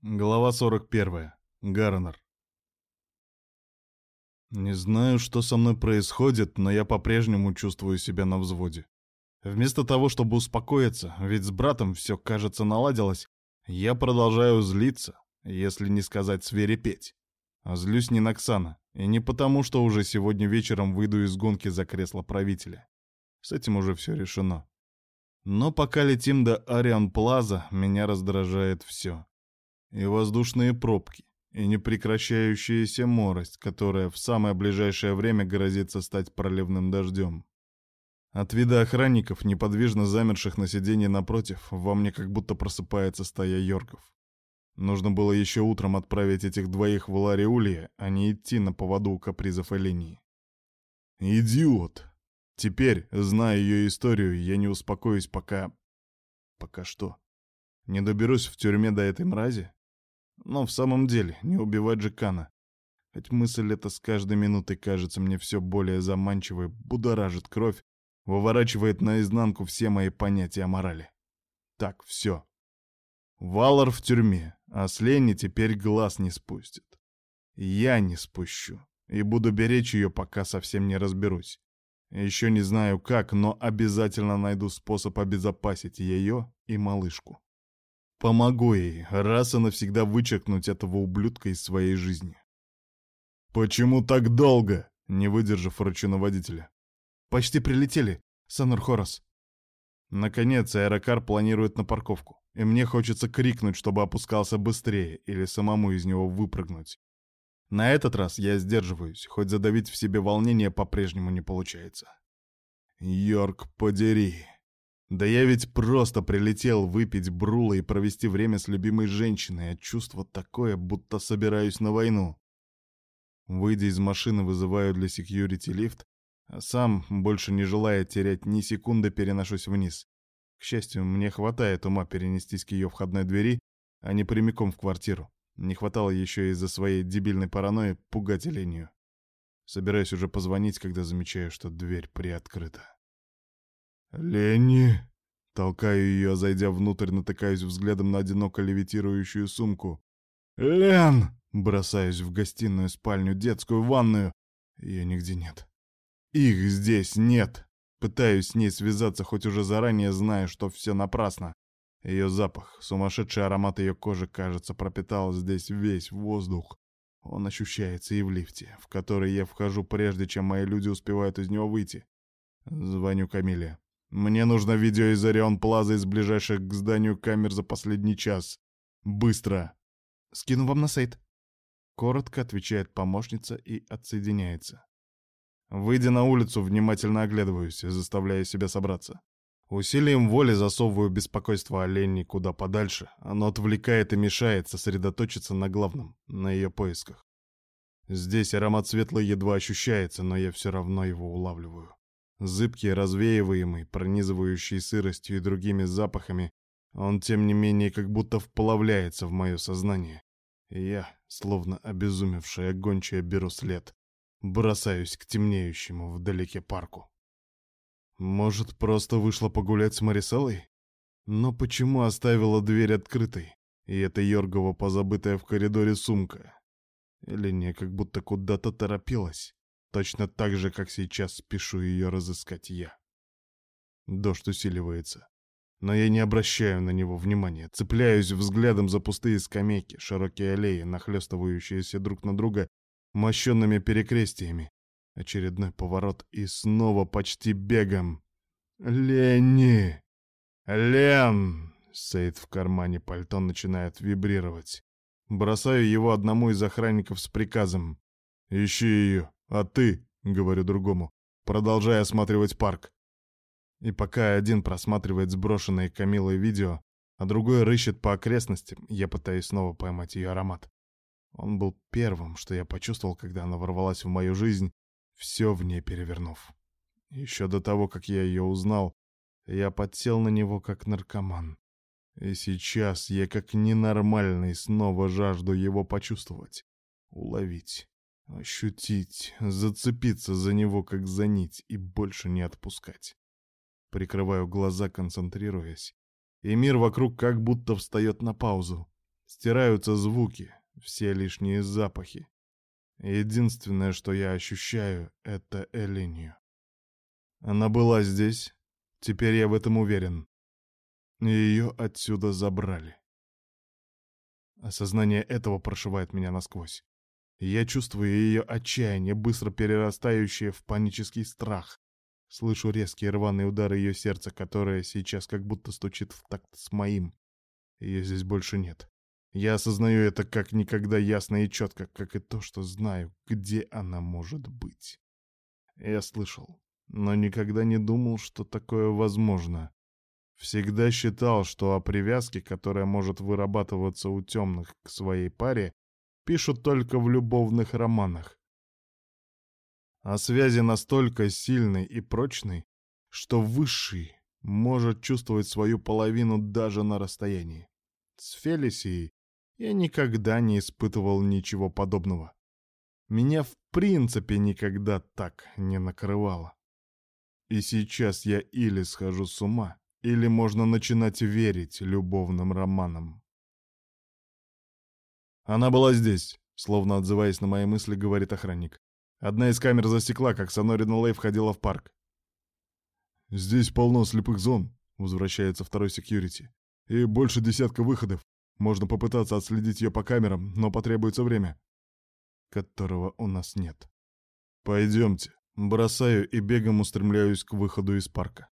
Глава 41. Гарнер. Не знаю, что со мной происходит, но я по-прежнему чувствую себя на взводе. Вместо того, чтобы успокоиться, ведь с братом все, кажется, наладилось, я продолжаю злиться, если не сказать свирепеть. А злюсь не на Ксана, и не потому, что уже сегодня вечером выйду из гонки за кресло правителя. С этим уже все решено. Но пока летим до Ариан Плаза, меня раздражает все и воздушные пробки, и непрекращающаяся морость, которая в самое ближайшее время грозится стать проливным дождем. От вида охранников, неподвижно замерших на сиденье напротив, во мне как будто просыпается стая йоргов. Нужно было еще утром отправить этих двоих в Лариулье, а не идти на поводу у капризов Элении. Идиот! Теперь, зная ее историю, я не успокоюсь пока... Пока что? Не доберусь в тюрьме до этой мрази? Но в самом деле, не убивать же Кана. Хоть мысль эта с каждой минутой кажется мне все более заманчивой, будоражит кровь, выворачивает наизнанку все мои понятия о морали. Так, все. Валар в тюрьме, а с Ленни теперь глаз не спустит. Я не спущу, и буду беречь ее, пока совсем не разберусь. Еще не знаю как, но обязательно найду способ обезопасить ее и малышку. Помогу ей раз и навсегда вычеркнуть этого ублюдка из своей жизни. «Почему так долго?» — не выдержав рычу водителя. «Почти прилетели, Санур Хорос». Наконец, аэрокар планирует на парковку, и мне хочется крикнуть, чтобы опускался быстрее или самому из него выпрыгнуть. На этот раз я сдерживаюсь, хоть задавить в себе волнение по-прежнему не получается. «Йорк, подери!» Да я ведь просто прилетел выпить брула и провести время с любимой женщиной, а чувство такое, будто собираюсь на войну. Выйдя из машины, вызываю для секьюрити лифт, а сам, больше не желая терять ни секунды, переношусь вниз. К счастью, мне хватает ума перенестись к ее входной двери, а не прямиком в квартиру. Не хватало еще из-за своей дебильной паранойи пугать Элению. Собираюсь уже позвонить, когда замечаю, что дверь приоткрыта. «Ленни!» Толкаю ее, зайдя внутрь, натыкаюсь взглядом на одиноко левитирующую сумку. «Лен!» Бросаюсь в гостиную, спальню, детскую, ванную. Ее нигде нет. Их здесь нет. Пытаюсь с ней связаться, хоть уже заранее знаю, что все напрасно. Ее запах, сумасшедший аромат ее кожи, кажется, пропитал здесь весь воздух. Он ощущается и в лифте, в который я вхожу прежде, чем мои люди успевают из него выйти. Звоню Камиле. Мне нужно видео из Орион Плаза из ближайших к зданию камер за последний час. Быстро. Скину вам на сайт. Коротко отвечает помощница и отсоединяется. Выйдя на улицу, внимательно оглядываюсь, заставляя себя собраться. Усилием воли засовываю беспокойство о куда подальше. Оно отвлекает и мешает сосредоточиться на главном, на ее поисках. Здесь аромат светлый едва ощущается, но я все равно его улавливаю. Зыбкий, развеиваемый, пронизывающий сыростью и другими запахами, он, тем не менее, как будто вплавляется в мое сознание. И я, словно обезумевшая гончая, беру след, бросаюсь к темнеющему вдалеке парку. Может, просто вышла погулять с Марисалой? Но почему оставила дверь открытой? И это Йоргова позабытая в коридоре сумка? Или не, как будто куда-то торопилась? Точно так же, как сейчас спешу ее разыскать я. Дождь усиливается. Но я не обращаю на него внимания. Цепляюсь взглядом за пустые скамейки, широкие аллеи, нахлестывающиеся друг на друга мощенными перекрестиями. Очередной поворот и снова почти бегом. «Ленни! Лен!» Сейд в кармане пальто начинает вибрировать. Бросаю его одному из охранников с приказом. «Ищи ее!» «А ты», — говорю другому, — «продолжай осматривать парк». И пока один просматривает сброшенные Камилой видео, а другой рыщет по окрестностям, я пытаюсь снова поймать ее аромат. Он был первым, что я почувствовал, когда она ворвалась в мою жизнь, все в ней перевернув. Еще до того, как я ее узнал, я подсел на него как наркоман. И сейчас я как ненормальный снова жажду его почувствовать, уловить. Ощутить, зацепиться за него, как за нить, и больше не отпускать. Прикрываю глаза, концентрируясь. И мир вокруг как будто встает на паузу. Стираются звуки, все лишние запахи. Единственное, что я ощущаю, — это Элинию. Она была здесь, теперь я в этом уверен. Ее отсюда забрали. Осознание этого прошивает меня насквозь. Я чувствую ее отчаяние, быстро перерастающее в панический страх. Слышу резкие рваные удары ее сердца, которое сейчас как будто стучит в такт с моим. Ее здесь больше нет. Я осознаю это как никогда ясно и четко, как и то, что знаю, где она может быть. Я слышал, но никогда не думал, что такое возможно. Всегда считал, что о привязке, которая может вырабатываться у темных к своей паре, пишут только в любовных романах. А связи настолько сильной и прочной, что высший может чувствовать свою половину даже на расстоянии. С Фелисией я никогда не испытывал ничего подобного. Меня в принципе никогда так не накрывало. И сейчас я или схожу с ума, или можно начинать верить любовным романам. Она была здесь, словно отзываясь на мои мысли, говорит охранник. Одна из камер засекла, как Сонорина Лей входила в парк. «Здесь полно слепых зон», — возвращается второй секьюрити. «И больше десятка выходов. Можно попытаться отследить ее по камерам, но потребуется время». «Которого у нас нет». «Пойдемте». Бросаю и бегом устремляюсь к выходу из парка.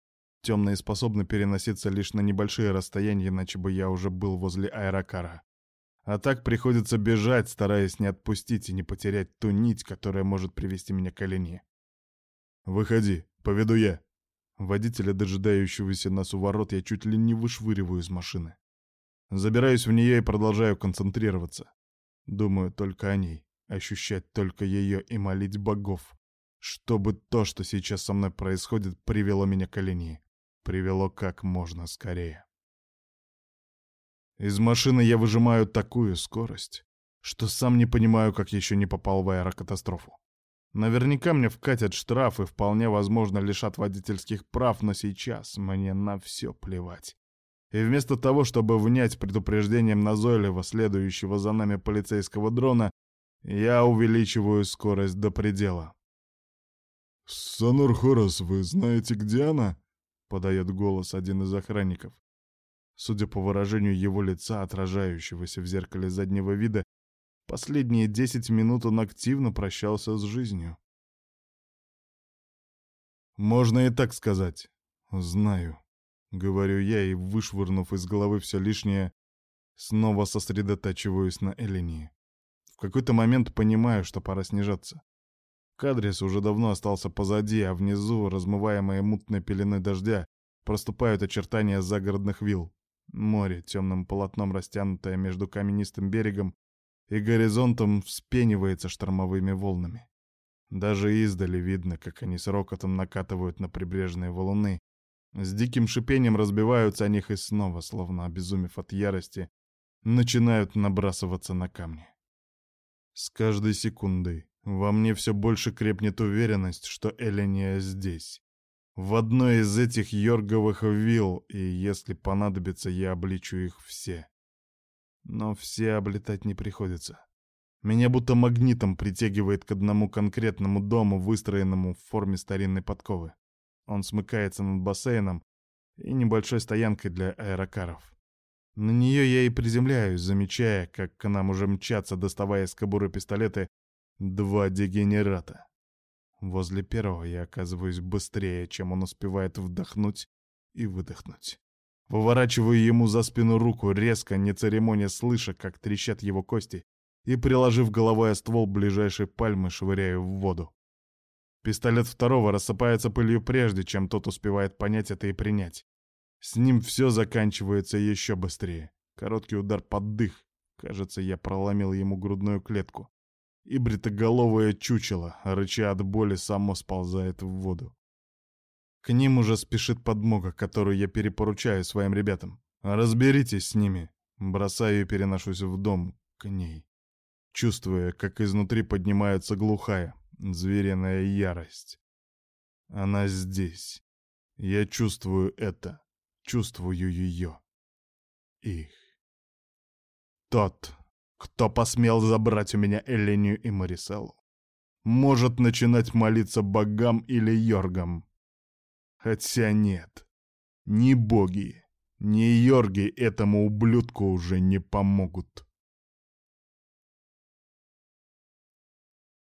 Темные способны переноситься лишь на небольшие расстояния, иначе бы я уже был возле аэрокара. А так приходится бежать, стараясь не отпустить и не потерять ту нить, которая может привести меня к Олене. «Выходи, поведу я». Водителя, дожидающегося нас у ворот, я чуть ли не вышвыриваю из машины. Забираюсь в нее и продолжаю концентрироваться. Думаю только о ней, ощущать только ее и молить богов, чтобы то, что сейчас со мной происходит, привело меня к Олене. Привело как можно скорее. Из машины я выжимаю такую скорость, что сам не понимаю, как еще не попал в аэрокатастрофу. Наверняка мне вкатят штраф и вполне возможно лишат водительских прав, но сейчас мне на все плевать. И вместо того, чтобы внять предупреждением назойливо следующего за нами полицейского дрона, я увеличиваю скорость до предела. «Сонор Хорос, вы знаете, где она?» — подает голос один из охранников. Судя по выражению его лица, отражающегося в зеркале заднего вида, последние десять минут он активно прощался с жизнью. Можно и так сказать. Знаю. Говорю я и, вышвырнув из головы все лишнее, снова сосредотачиваюсь на Элении. В какой-то момент понимаю, что пора снижаться. Кадрис уже давно остался позади, а внизу, размываемые мутной пеленой дождя, проступают очертания загородных вилл. Море, темным полотном растянутое между каменистым берегом и горизонтом, вспенивается штормовыми волнами. Даже издали видно, как они с рокотом накатывают на прибрежные валуны, с диким шипением разбиваются о них и снова, словно обезумев от ярости, начинают набрасываться на камни. С каждой секундой во мне все больше крепнет уверенность, что Эления здесь в одной из этих йорговых вилл, и если понадобится, я обличу их все. Но все облетать не приходится. Меня будто магнитом притягивает к одному конкретному дому, выстроенному в форме старинной подковы. Он смыкается над бассейном и небольшой стоянкой для аэрокаров. На нее я и приземляюсь, замечая, как к нам уже мчатся, доставая из кобуры пистолеты, два дегенерата. Возле первого я оказываюсь быстрее, чем он успевает вдохнуть и выдохнуть. Выворачиваю ему за спину руку, резко, не церемоня, слыша, как трещат его кости, и, приложив головой о ствол ближайшей пальмы, швыряю в воду. Пистолет второго рассыпается пылью прежде, чем тот успевает понять это и принять. С ним все заканчивается еще быстрее. Короткий удар под дых. Кажется, я проломил ему грудную клетку и бритоголовое чучело, рыча от боли, само сползает в воду. К ним уже спешит подмога, которую я перепоручаю своим ребятам. Разберитесь с ними. Бросаю и переношусь в дом, к ней. Чувствуя, как изнутри поднимается глухая, звериная ярость. Она здесь. Я чувствую это. Чувствую ее. Их. Тот, кто посмел забрать у меня Элению и Мариселу, может начинать молиться богам или йоргам. Хотя нет, ни боги, ни йорги этому ублюдку уже не помогут.